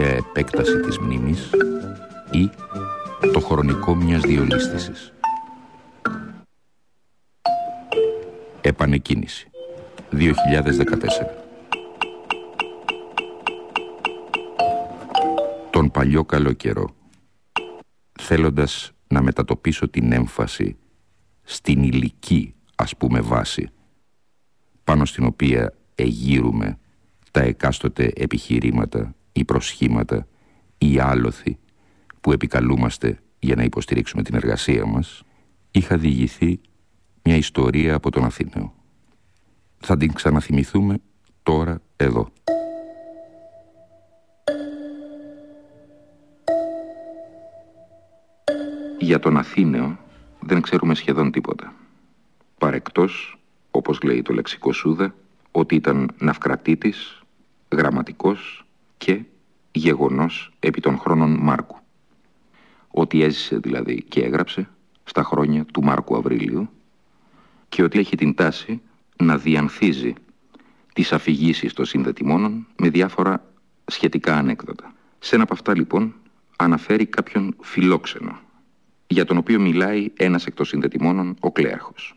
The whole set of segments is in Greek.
Επέκταση της μνήμης ή το χρονικό μιας διολίσθησης. Επανεκκίνηση 2014 Τον παλιό καλό καιρό θέλοντας να μετατοπίσω την έμφαση στην ηλική ας πούμε βάση πάνω στην οποία εγείρουμε τα εκάστοτε επιχειρήματα ή προσχήματα ή άλοθη που επικαλούμαστε για να υποστηρίξουμε την εργασία μας, είχα διηγηθεί μια ιστορία από τον Αθήναιο. Θα την ξαναθυμηθούμε τώρα εδώ. Για τον Αθήναιο δεν ξέρουμε σχεδόν τίποτα. Παρεκτός, όπως λέει το λεξικό Σούδα, ότι ήταν ναυκρατήτης, γραμματικός και γεγονός επί των χρόνων Μάρκου. Ότι έζησε δηλαδή και έγραψε στα χρόνια του Μάρκου Αβρίλιου και ότι έχει την τάση να διανθίζει τις αφηγήσεις των συνδετημόνων με διάφορα σχετικά ανέκδοτα. Σε ένα από αυτά λοιπόν αναφέρει κάποιον φιλόξενο για τον οποίο μιλάει ένας εκ των συνδετημόνων ο Κλέαρχος.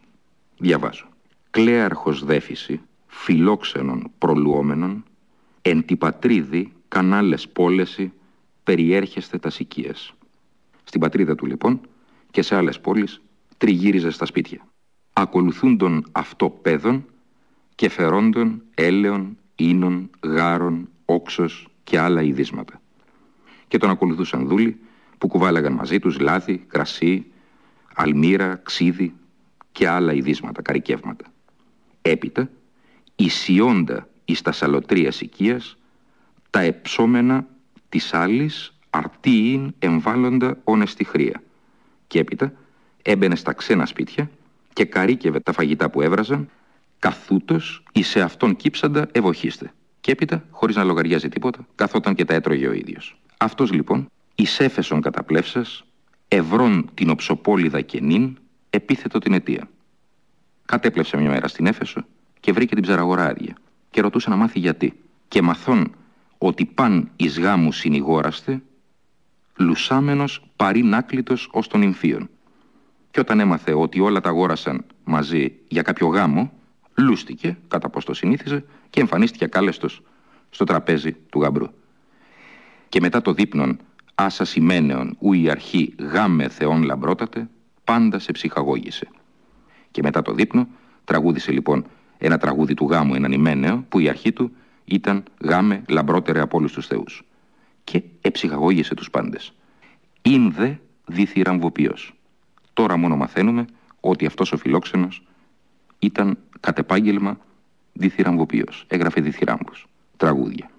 Διαβάζω. Κλέαρχος δέφηση φιλόξενων προλουόμενων εν τη πατρίδη κανάλες πόλεση περιέρχεστε τα σικίες. Στην πατρίδα του λοιπόν και σε άλλες πόλεις τριγύριζε στα σπίτια. Ακολουθούν τον αυτό παιδων και φερόντων έλεων, ίνων, γάρων, όξος και άλλα ειδίσματα. Και τον ακολουθούσαν δούλοι που κουβάλαγαν μαζί τους λάδι, κρασί, αλμύρα, ξύδι και άλλα ειδίσματα, καρικεύματα. Έπειτα, ισιώντα εις τα σαλοτρίας οικίας, τα εψόμενα της άλλης αρτίην εμβάλλοντα όνεστη χρία. Και έπειτα έμπαινε στα ξένα σπίτια και καρίκευε τα φαγητά που έβραζαν, καθούτος ή σε αυτόν κύψαντα ευοχίστε. Και έπειτα, χωρίς να λογαριάζει τίποτα, καθόταν και τα έτρωγε ο ίδιος. Αυτός λοιπόν, εις έφεσον καταπλεύσας, ευρών την οψοπόλιδα κενήν, επίθετο την αιτία. Κατέπλευσε μια μέρα στην Έφεσο και βρήκε την ψαραγορά άδεια και ρωτούσε να μάθει γιατί. Και μαθών ότι παν εις γάμου συνηγόραστε, λουσάμενος παρήν άκλητος ως των Ιμφίων. Και όταν έμαθε ότι όλα τα αγόρασαν μαζί για κάποιο γάμο, λούστηκε, κατά πως το συνήθιζε, και εμφανίστηκε κάλεστος στο τραπέζι του γαμπρού. Και μετά το δείπνον, άσα σημαίνεων ου η αρχή γάμε θεών λαμπρότατε, πάντα σε ψυχαγώγησε. Και μετά το δείπνο, τραγούδισε λοιπόν ένα τραγούδι του γάμου έναν ιμένεο, που η αρχή του ήταν γάμε λαμπρότερε από όλους τους θεούς. Και εψυχαγώγησε τους πάντες. «Ειν δε διθυραμβοποιός». Τώρα μόνο μαθαίνουμε ότι αυτός ο φιλόξενος ήταν κατ' επάγγελμα διθυραμβοποιός. Έγραφε διθυράμβους, τραγούδια.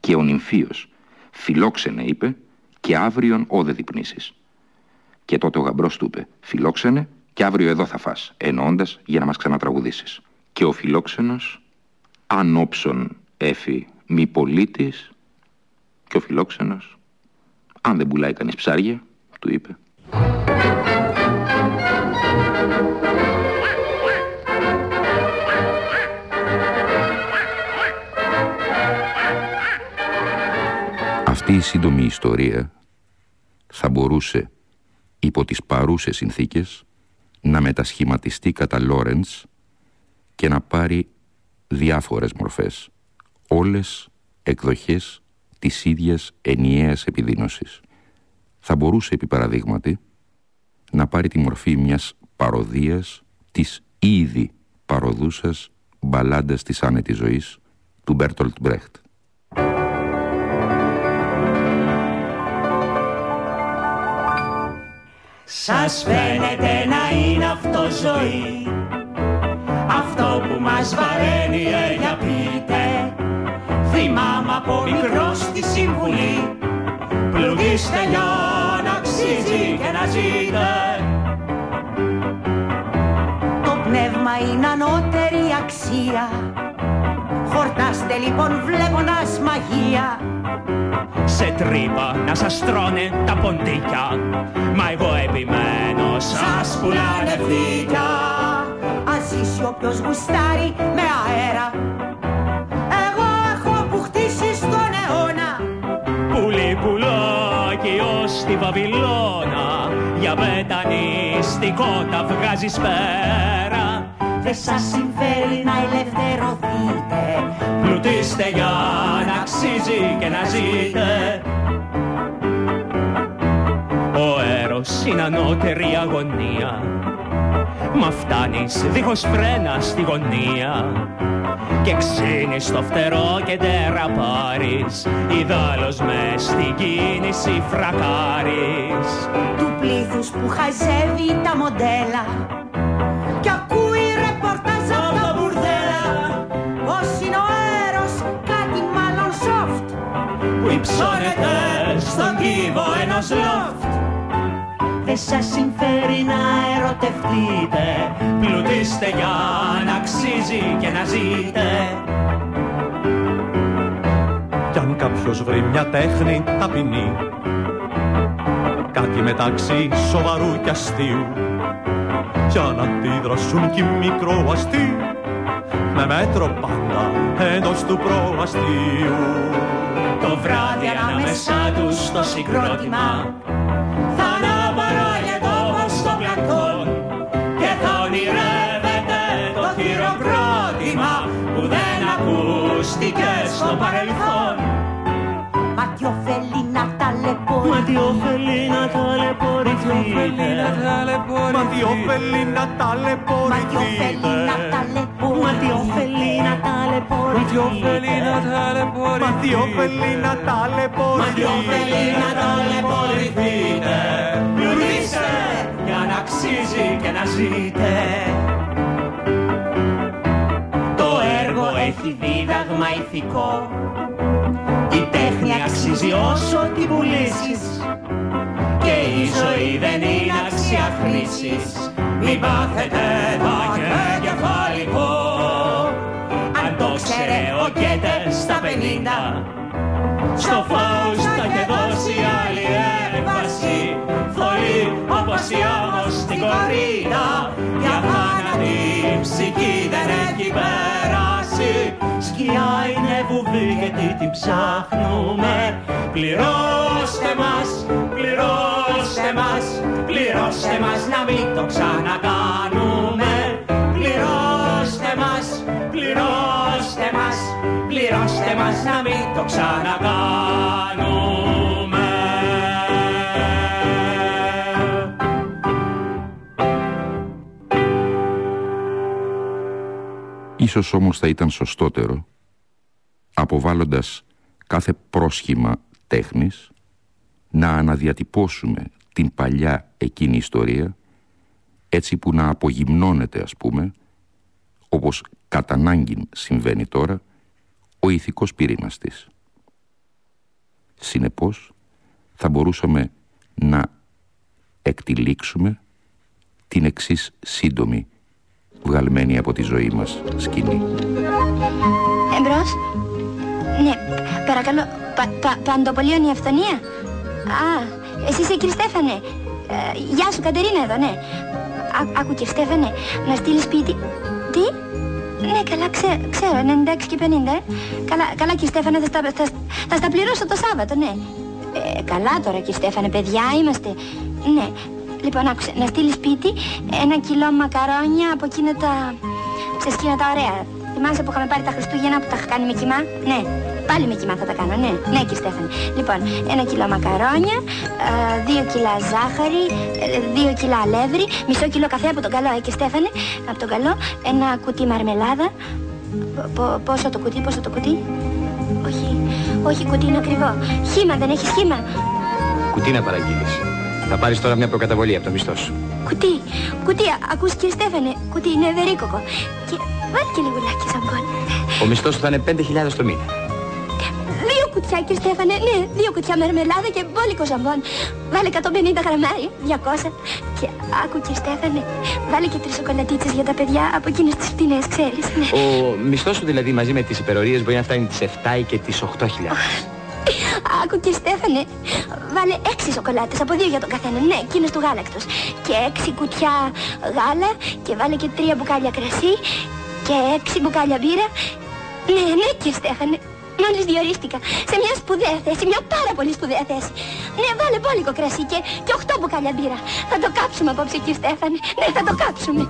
Και ο νυμφίος φιλόξενε είπε και αύριον όδε διπνήσεις. Και τότε ο γαμπρός του είπε φιλόξενε και αύριο εδώ θα φας, εννοώντας για να μας ξανατραγουδήσεις. Και ο φιλόξενος ανόψον έφη μη πολίτης και ο φιλόξενος. Αν δεν πουλάει κανείς ψάρια του είπε. Αυτή η σύντομη ιστορία θα μπορούσε υπό τις παρούσες συνθήκες να μετασχηματιστεί κατά Λόρεντς και να πάρει διάφορες μορφές, όλες εκδοχές της ίδιας ενιαίας επιδείνωσης. Θα μπορούσε, επί παραδείγματι, να πάρει τη μορφή μιας παρωδίας της ήδη παρωδούσας μπαλάντας της άνετης ζωής του Μπέρτολτ Μπρέχτ. Σας φαίνεται να είναι αυτό ζωή Αυτό που μας βαραίνει ε, για πείτε Θυμάμαι από μικρός στη συμβουλή. Πλουγίστε για να αξίζει και να ζείτε. Το πνεύμα είναι ανώτερη αξία. Χορτάστε λοιπόν βλέποντας μαγεία. Σε τρύπα να σας τρώνε τα ποντίκια. Μα εγώ επιμένω σας πουλάνε φύκια Ας ζήσει όποιος γουστάρει με αέρα πουλάκι ως τη Βαβυλώνα Για μετανιστικό τα βγάζεις πέρα. Δεν σας συμφέρει να ελευθερωθείτε. Πλουτίστε για να αξίζει και να ζείτε. Ο έρος είναι ανώτερη αγωνία Μα φτάνεις δίχως φρένα στη γωνία και ξύνεις στο φτερό και τεραπάρεις. Ιδάλλως με στην κίνηση φρακάρεις. Του πλήθους που χαζεύει τα μοντέλα Κι ακούει ρεπορτάζ από τα μπουρδέλα. Πως είναι ο αέρος κάτι μάλλον soft Που υψώνεται στον κύβο ενός λόφτ Δεν σας συμφέρει να ερωτευτείτε. Πλουτίστε για να αξίζει και να ζείτε. Κι αν κάποιος βρει μια τέχνη ταπεινή Κάτι μεταξύ σοβαρού και αστείου. Κι αν αντίδρασουν κι μικροαστείου Με μέτρο πάντα εντός του προαστείου. Το βράδυ ανάμεσά τους στο συγκρότημα παρελθόν. Μα τι ωφελεί να ταλαιπωρηθείτε Μα τι ωφελεί να ταλαιπωρηθείτε Μα τι ωφελεί να Μα τι ωφελεί ταλαιπωρηθείτε Μα τι ωφελεί να ταλαιπωρηθείτε Μα τι ωφελεί να Μα τι ωφελεί να ταλαιπωρηθείτε ταλαιπωρηθείτε Πλουτίστε για να αξίζει και να ζείτε έχει δίδαγμα ηθικό. Η τέχνη αξίζει όσο την πουλήσεις Και η ζωή δεν είναι αξία χρήσης. Μην πάθετε τα κεφαλικό Αν το ξέρε ο Γκέτες στα πενήντα στο Φάουστα και δώσει άλλη έμφαση. Θολή όπως η άμμος στην κορίνα Για θάνατη ψυχή δεν έχει περάσει Σκιά είναι βουβή γιατί την ψάχνουμε. Πληρώστε μας, πληρώστε μας Πληρώστε μας να μην το ξανακάνουμε. Πληρώστε μας, πληρώστε μας Πληρώστε μας να μην το ξανακάνουμε Ίσως όμως θα ήταν σωστότερο, αποβάλλοντας κάθε πρόσχημα τέχνης, να αναδιατυπώσουμε την παλιά εκείνη ιστορία, έτσι που να απογυμνώνεται ας πούμε, όπως κατά ανάγκη συμβαίνει τώρα, ο ηθικός πυρήνας της. Συνεπώς, θα μπορούσαμε να εκτιλήξουμε την εξής σύντομη βγαλμένη από τη ζωή μας σκηνή. Εμπρός. Ναι, παρακαλώ. Πα, πα, παντοπολίων η αυθονία. Α, εσύ είσαι κύριε Στέφανε. Ε, γεια σου Κατερίνα εδώ, ναι. Α, άκου κύριε Στέφανε, να στείλεις σπίτι. Τι; Ναι, καλά, ξέ, ξέρω, 96 και 50, ε. Καλά, καλά κύριε Στέφανε, θα στα, θα, θα στα πληρώσω το Σάββατο, ναι. Ε, καλά τώρα κύριε Στέφανε, παιδιά είμαστε. Ναι, λοιπόν, άκουσε, να στείλεις σπίτι ένα κιλό μακαρόνια από εκείνα τα... σε σκήνα τα ωραία. Θυμάσαι που είχαμε πάρει τα Χριστούγεννα που τα είχα κάνει με κοιμά; Ναι, πάλι με κοιμά θα τα κάνω, ναι. Ναι, κύριε Στέφανη. Λοιπόν, ένα κιλό μακαρόνια, ε, δύο κιλά ζάχαρη, ε, δύο κιλά αλεύρι, μισό κιλό καφέ από τον καλό, ε, κύριε Στέφανη. Από τον καλό, ένα κουτί μαρμελάδα. Πο- πόσο το κουτί, πόσο το κουτί; Όχι, όχι κουτί είναι ακριβό. Χήμα, δεν έχεις χήμα. Κουτί να παραγγείλεις. Θα πάρεις τώρα μια προκαταβολή από το μισθός σου. Κουτί, κουτί, ακούς κύριε Στέφανε, κουτί είναι ευερίκοκο. Και βάλει και λιγουλάκι ζαμπόν. Ο μισθός σου θα είναι 5.000 το μήνα. Δύο κουτιά κύριε Στέφανε, ναι, δύο κουτιά μερμελάδα και μπόλικο ζαμπόν. Βάλε 150 γραμμάρι, 200. Και άκου κύριε Στέφανε, βάλε και τρεις σοκολατίτσες για τα παιδιά από εκείνες τις φτηνές, ξέρεις. Ναι. Ο μισθός σου δηλαδή μαζί με τις υπερορίες μπορεί να φτάνει τις 7 ή και τις 8.000. Άκου και Στέφανε, βάλε έξι σοκολάτες από δύο για τον καθένα, ναι, εκείνες του γάλακτος. Και έξι κουτιά γάλα και βάλε και τρία μπουκάλια κρασί και έξι μπουκάλια μπύρα. Ναι, ναι κύριε Στέφανε, μόλις διορίστηκα σε μια σπουδαία θέση, μια πάρα πολύ σπουδαία θέση. Ναι, βάλε μπόλικο κρασί και, και οχτώ μπουκάλια μπύρα. Θα το κάψουμε απόψε κύριε Στέφανε, ναι, θα το κάψουμε.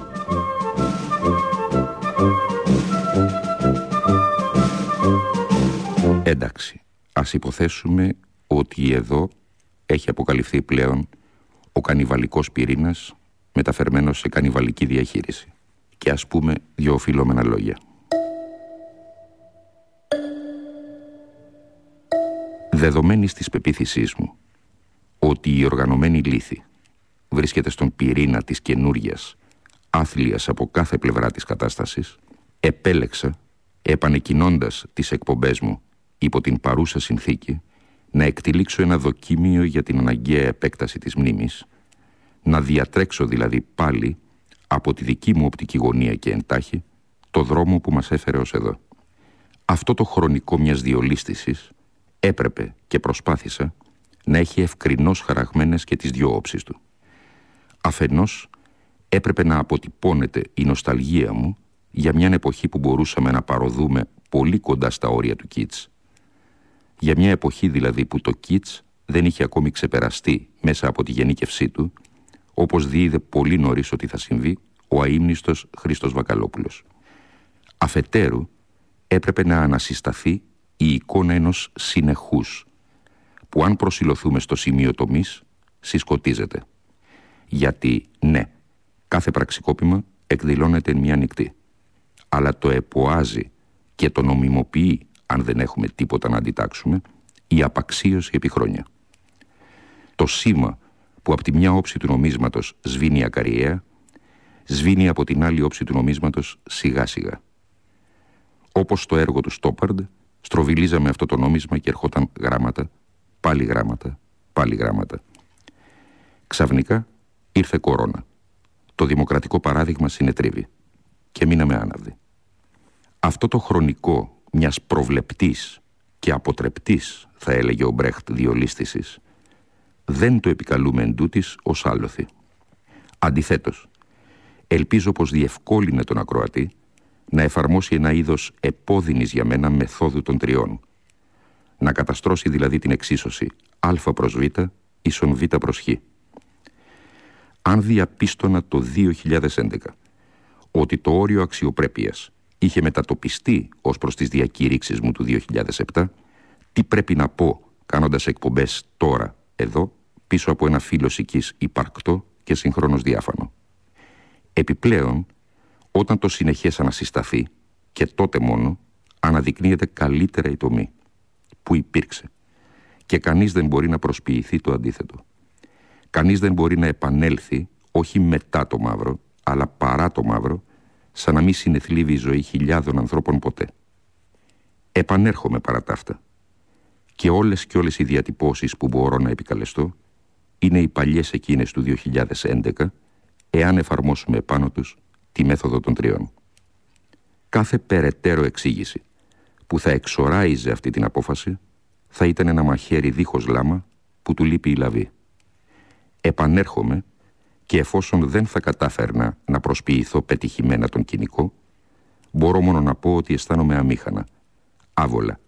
Εντάξει, ας υποθέσουμε ότι εδώ έχει αποκαλυφθεί πλέον ο κανιβαλικός πυρήνας μεταφερμένος σε κανιβαλική διαχείριση. Και ας πούμε δύο οφειλόμενα λόγια. Δεδομένης της πεποίθησής μου ότι η οργανωμένη λύθη βρίσκεται στον πυρήνα της καινούρια άθλιας από κάθε πλευρά της κατάστασης, επέλεξα, επανεκκινώντας τις εκπομπές μου υπό την παρούσα συνθήκη, να εκτιλήξω ένα δοκίμιο για την αναγκαία επέκταση της μνήμης, να διατρέξω δηλαδή πάλι από τη δική μου οπτική γωνία και εντάχει το δρόμο που μας έφερε ως εδώ. Αυτό το χρονικό μιας διολίστησης έπρεπε και προσπάθησα να έχει ευκρινώς χαραγμένες και τις δυο όψεις του. Αφενός έπρεπε να αποτυπώνεται η νοσταλγία μου για μια εποχή που μπορούσαμε να παροδούμε πολύ κοντά στα όρια του Κίτς. Για μια εποχή δηλαδή που το Κίτς δεν είχε ακόμη ξεπεραστεί μέσα από τη γενίκευσή του, όπως διείδε πολύ νωρίς ότι θα συμβεί ο αείμνηστος Χρήστος Βακαλόπουλος. Αφετέρου έπρεπε να ανασυσταθεί η εικόνα ενός συνεχούς, που αν προσιλωθούμε στο σημείο τομής, συσκοτίζεται. Γιατί, ναι, κάθε πραξικόπημα εκδηλώνεται εν μία νυχτή, αλλά το εποάζει και το νομιμοποιεί, αν δεν έχουμε τίποτα να αντιτάξουμε, η απαξίωση επί χρόνια. Το σήμα που από τη μια όψη του νομίσματος σβήνει ακαριέα, σβήνει από την άλλη όψη του νομίσματος σιγά σιγά. Όπως το έργο του Στόπαρντ, στροβιλίζαμε αυτό το νόμισμα και ερχόταν γράμματα, πάλι γράμματα, πάλι γράμματα. Ξαφνικά ήρθε κορώνα. Το δημοκρατικό παράδειγμα συνετρίβει και μείναμε άναυδοι. Αυτό το χρονικό μιας προβλεπτής και αποτρεπτής, θα έλεγε ο Μπρέχτ διολίστησης, δεν το επικαλούμε εντούτοις ως άλοθη. Αντιθέτως, ελπίζω πως διευκόλυνε τον ακροατή να εφαρμόσει ένα είδος επώδυνης για μένα μεθόδου των τριών. Να καταστρώσει δηλαδή την εξίσωση α προς β ίσον β προς χ. Αν διαπίστωνα το 2011 ότι το όριο αξιοπρέπειας είχε μετατοπιστεί ως προς τις διακήρυξεις μου του 2007, τι πρέπει να πω κάνοντας εκπομπές τώρα, εδώ, πίσω από ένα φύλλο σικής υπαρκτό και συγχρόνως διάφανο. Επιπλέον, όταν το συνεχές ανασυσταθεί και τότε μόνο αναδεικνύεται καλύτερα η τομή που υπήρξε και κανείς δεν μπορεί να προσποιηθεί το αντίθετο. Κανείς δεν μπορεί να επανέλθει όχι μετά το μαύρο αλλά παρά το μαύρο σαν να μην συνεθλίβει η ζωή χιλιάδων ανθρώπων ποτέ. Επανέρχομαι παρά τα αυτά και όλες και όλες οι διατυπώσεις που μπορώ να επικαλεστώ είναι οι παλιές εκείνες του 2011 εάν εφαρμόσουμε επάνω τους τη μέθοδο των τριών. Κάθε περαιτέρω εξήγηση που θα εξοράιζε αυτή την απόφαση θα ήταν ένα μαχαίρι δίχως λάμα που του λείπει η λαβή. Επανέρχομαι και εφόσον δεν θα κατάφερνα να προσποιηθώ πετυχημένα τον κοινικό, μπορώ μόνο να πω ότι αισθάνομαι αμήχανα, άβολα,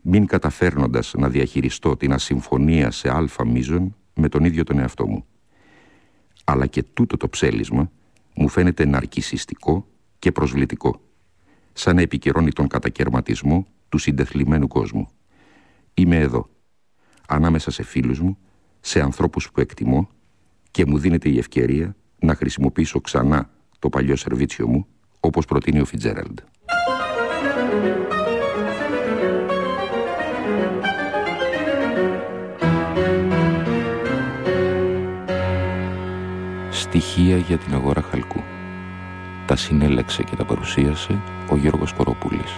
μην καταφέρνοντας να διαχειριστώ την ασυμφωνία σε αλφα μίζων με τον ίδιο τον εαυτό μου. Αλλά και τούτο το ψέλισμα μου φαίνεται ναρκισιστικό και προσβλητικό. σαν να επικυρώνει τον κατακαιρματισμό του συντεθλιμμένου κόσμου. Είμαι εδώ, ανάμεσα σε φίλους μου, σε ανθρώπους που εκτιμώ και μου δίνεται η ευκαιρία να χρησιμοποιήσω ξανά το παλιό σερβίτσιο μου, όπως προτείνει ο Φιτζέραλντ. Στοιχεία για την αγορά χαλκού. Τα συνέλεξε και τα παρουσίασε ο Γιώργος Κοροπούλης.